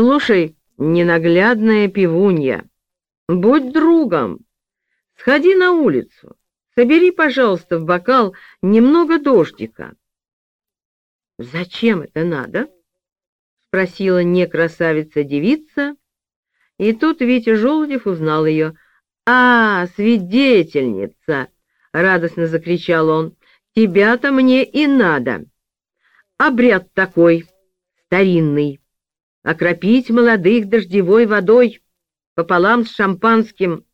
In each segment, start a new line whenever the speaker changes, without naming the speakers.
Слушай, ненаглядная пивунья, будь другом, сходи на улицу, собери, пожалуйста, в бокал немного дождика. Зачем это надо? спросила не красавица-девица, и тут Витя Желудев узнал ее. «А, свидетельница!» — радостно закричал он. «Тебя-то мне и надо! Обряд такой, старинный, окропить молодых дождевой водой пополам с шампанским.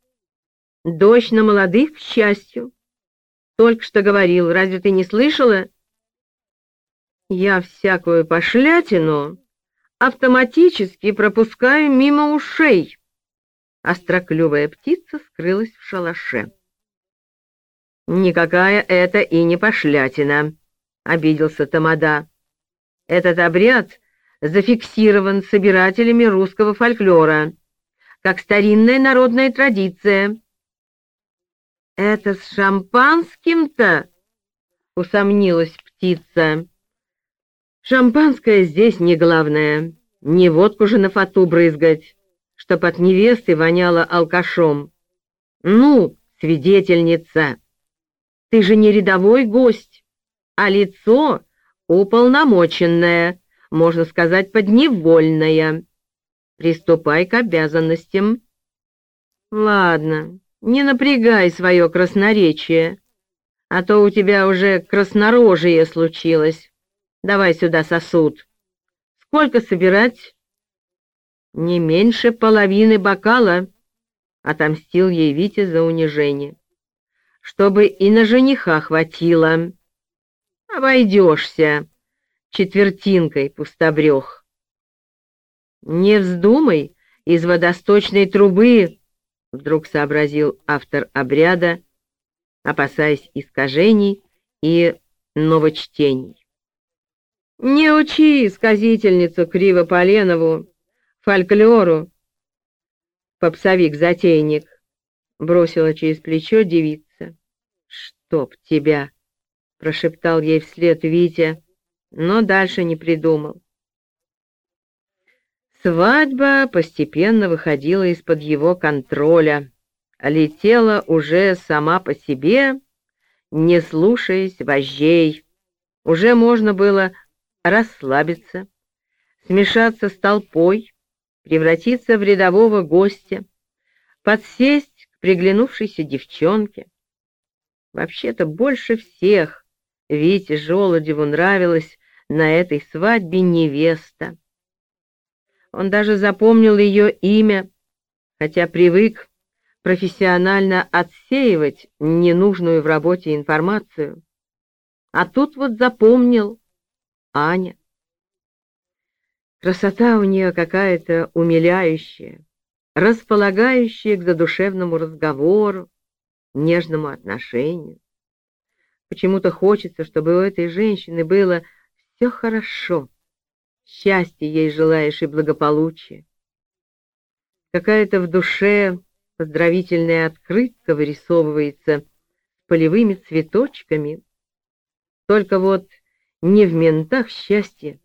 Дождь на молодых, к счастью. Только что говорил, разве ты не слышала?» «Я всякую пошлятину автоматически пропускаю мимо ушей. Остроклювая птица скрылась в шалаше. «Никакая это и не пошлятина», — обиделся Тамада. «Этот обряд зафиксирован собирателями русского фольклора, как старинная народная традиция». «Это с шампанским-то?» — усомнилась птица. Шампанское здесь не главное, не водку же на фату брызгать, чтоб от невесты воняло алкашом. Ну, свидетельница, ты же не рядовой гость, а лицо уполномоченное, можно сказать, подневольное. Приступай к обязанностям. Ладно, не напрягай свое красноречие, а то у тебя уже краснорожие случилось. Давай сюда сосуд. Сколько собирать? Не меньше половины бокала, — отомстил ей Витя за унижение. Чтобы и на жениха хватило. Обойдешься четвертинкой, пустобрех. Не вздумай из водосточной трубы, — вдруг сообразил автор обряда, опасаясь искажений и новочтений. Не учи сказительницу Криво-Поленову, фольклору, попсовик-затейник, бросила через плечо девица. Чтоб тебя, прошептал ей вслед Витя, но дальше не придумал. Свадьба постепенно выходила из-под его контроля, летела уже сама по себе, не слушаясь вожжей. Уже можно было расслабиться, смешаться с толпой, превратиться в рядового гостя, подсесть к приглянувшейся девчонке. Вообще-то больше всех Вите Желудеву нравилась на этой свадьбе невеста. Он даже запомнил ее имя, хотя привык профессионально отсеивать ненужную в работе информацию. А тут вот запомнил Аня. Красота у нее какая-то умиляющая, располагающая к задушевному разговору, нежному отношению. Почему-то хочется, чтобы у этой женщины было все хорошо, счастье ей желаешь и благополучие. Какая-то в душе поздравительная открытка вырисовывается с полевыми цветочками. Только вот не в ментах счастье.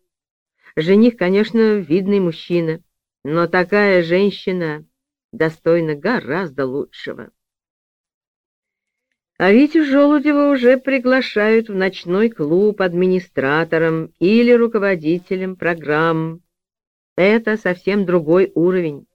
Жених, конечно, видный мужчина, но такая женщина достойна гораздо лучшего. А Витю Желудева уже приглашают в ночной клуб администратором или руководителем программ. Это совсем другой уровень.